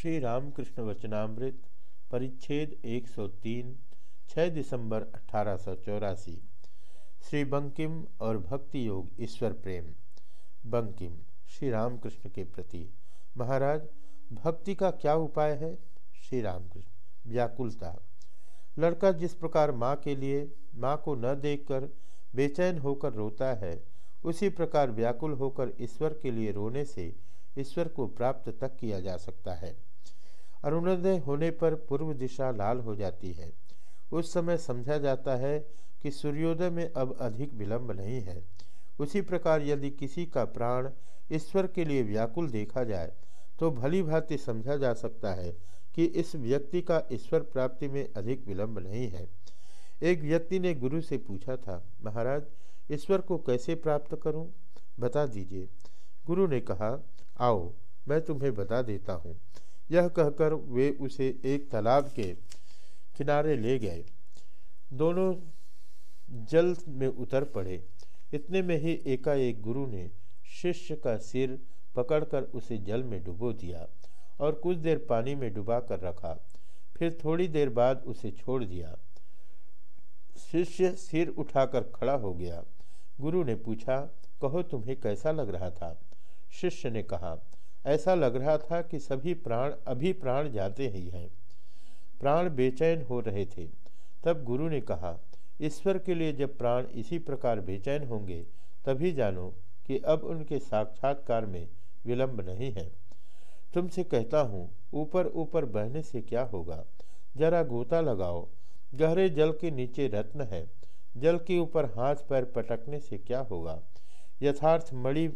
श्री रामकृष्ण वचनामृत परिच्छेद 103 6 दिसंबर अठारह सौ चौरासी। श्री बंकिम और भक्ति योग ईश्वर प्रेम। बंकिम श्री रामकृष्ण के प्रति। महाराज, भक्ति का क्या उपाय है? श्री रामकृष्ण व्याकुलता। लड़का जिस प्रकार माँ के लिए माँ को न देखकर बेचैन होकर रोता है, उसी प्रकार व्याकुल होकर ईश्वर के लिए रोने से ईश्वर को प्राप्त तक किया जा सकता है। अरुणोदय होने पर पूर्व दिशा लाल हो जाती है। उस समय समझा जाता है कि सूर्योदय में अब अधिक विलंब नहीं है। उसी प्रकार यदि किसी का प्राण ईश्वर के लिए व्याकुल देखा जाए तो भली भांति समझा जा सकता है कि इस व्यक्ति का ईश्वर प्राप्ति में अधिक विलंब नहीं है। एक व्यक्ति ने गुरु से पूछा था, महाराज, ईश्वर को कैसे प्राप्त करूँ? बता दीजिए। गुरु ने कहा, आओ, मैं तुम्हें बता देता हूँ। यह कहकर वे उसे एक तालाब के किनारे ले गए। दोनों जल में उतर पड़े। इतने में ही एकाएक गुरु ने शिष्य का सिर पकड़कर उसे जल में डुबो दिया और कुछ देर पानी में डुबा कर रखा। फिर थोड़ी देर बाद उसे छोड़ दिया। शिष्य सिर उठाकर खड़ा हो गया। गुरु ने पूछा, कहो, तुम्हें कैसा लग रहा था? शिष्य ने कहा ऐसा लग रहा था कि सभी प्राण अभी प्राण जाते ही हैं। प्राण बेचैन हो रहे थे। तब गुरु ने कहा, ईश्वर के लिए जब प्राण इसी प्रकार बेचैन होंगे, तभी जानो कि अब उनके साक्षात्कार में विलंब नहीं है। तुमसे कहता हूँ, ऊपर ऊपर बहने से क्या होगा? जरा गोता लगाओ। गहरे जल के नीचे रत्न है। जल के ऊपर हाथ पैर पटकने से क्या होगा? यथार्थ मणि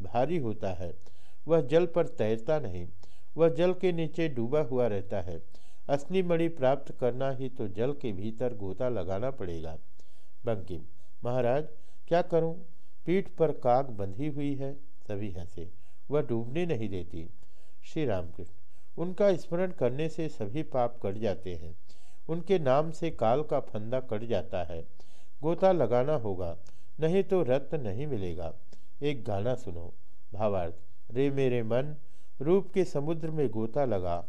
भारी होता है। वह जल पर तैरता नहीं। वह जल के नीचे डूबा हुआ रहता है। असली मणि प्राप्त करना ही तो जल के भीतर गोता लगाना पड़ेगा। बंकिम, महाराज, क्या करूँ? पीठ पर काग बंधी हुई है, सभी हंसे। वह डूबने नहीं देती। श्री रामकृष्ण उनका स्मरण करने से सभी पाप कट जाते हैं। उनके नाम से काल का फंदा कट जाता है। गोता लगाना होगा, नहीं तो रत्न नहीं मिलेगा। एक गाना सुनो, भावार्थ। रे मेरे मन, रूप के समुद्र में गोता लगा।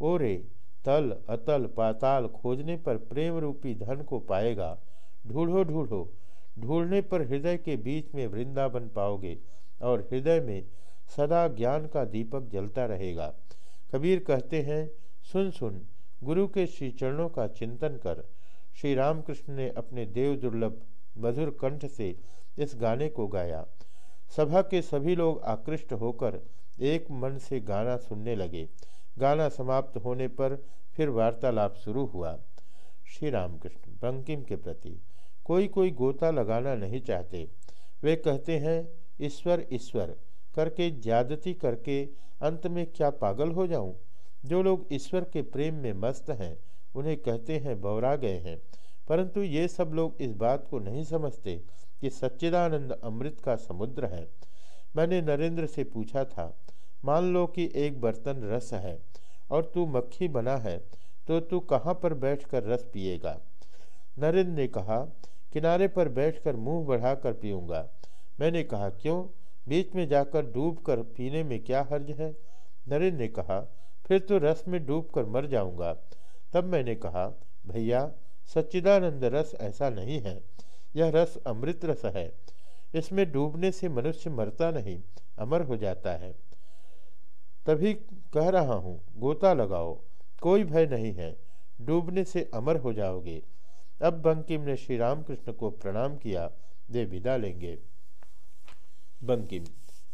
ओ रे, तल, अतल, पाताल खोजने पर प्रेम रूपी धन को पाएगा। ढूंढो ढूंढो, ढूँढने पर हृदय के बीच में वृंदावन पाओगे और हृदय में सदा ज्ञान का दीपक जलता रहेगा। कबीर कहते हैं, सुन सुन, गुरु के श्री चरणों का चिंतन कर। श्री रामकृष्ण ने अपने देव दुर्लभ मधुर कंठ से इस गाने को गाया। सभा के सभी लोग आकृष्ट होकर एक मन से गाना सुनने लगे। गाना समाप्त होने पर फिर वार्तालाप शुरू हुआ। श्री रामकृष्ण, बंकिम के प्रति कोई कोई गोता लगाना नहीं चाहते। वे कहते हैं, ईश्वर ईश्वर, करके ज्यादती करके अंत में क्या पागल हो जाऊँ? जो लोग ईश्वर के प्रेम में मस्त हैं, उन्हें कहते हैं, बौरा गए हैं। परंतु ये सब लोग इस बात को नहीं समझते। कि सच्चिदानंद अमृत का समुद्र है। मैंने नरेंद्र से पूछा था, मान लो कि एक बर्तन रस है और तू मक्खी बना है तो तू कहाँ पर बैठकर रस पिएगा? नरेंद्र ने कहा, किनारे पर बैठकर मुँह बढ़ाकर पीऊँगा। मैंने कहा, क्यों? बीच में जाकर डूब कर पीने में क्या हर्ज है? नरेंद्र ने कहा, फिर तो रस में डूब कर मर जाऊँगा। तब मैंने कहा, भैया, सच्चिदानंद रस ऐसा नहीं है। यह रस अमृत रस है। इसमें डूबने से मनुष्य मरता नहीं, अमर हो जाता है। तभी कह रहा हूँ, गोता लगाओ, कोई भय नहीं है, डूबने से अमर हो जाओगे। अब बंकिम ने श्री रामकृष्ण को प्रणाम किया, वे विदा लेंगे। बंकिम,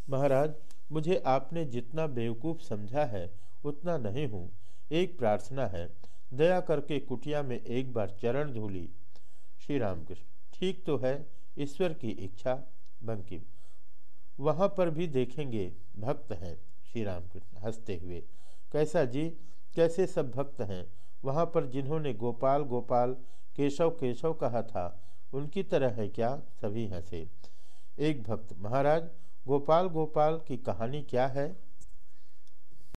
महाराज, मुझे आपने जितना बेवकूफ़ समझा है, उतना नहीं हूँ, एक प्रार्थना है। दया करके कुटिया में एक बार चरण धूली। श्री रामकृष्ण ठीक तो है, ईश्वर की इच्छा बंकिम वहाँ पर भी देखेंगे, भक्त हैं श्री रामकृष्ण हँसते हुए। कैसा जी? कैसे सब भक्त हैं? वहाँ पर जिन्होंने गोपाल गोपाल, केशव केशव कहा था, उनकी तरह है क्या सभी हंसे? एक भक्त, महाराज, गोपाल गोपाल की कहानी क्या है?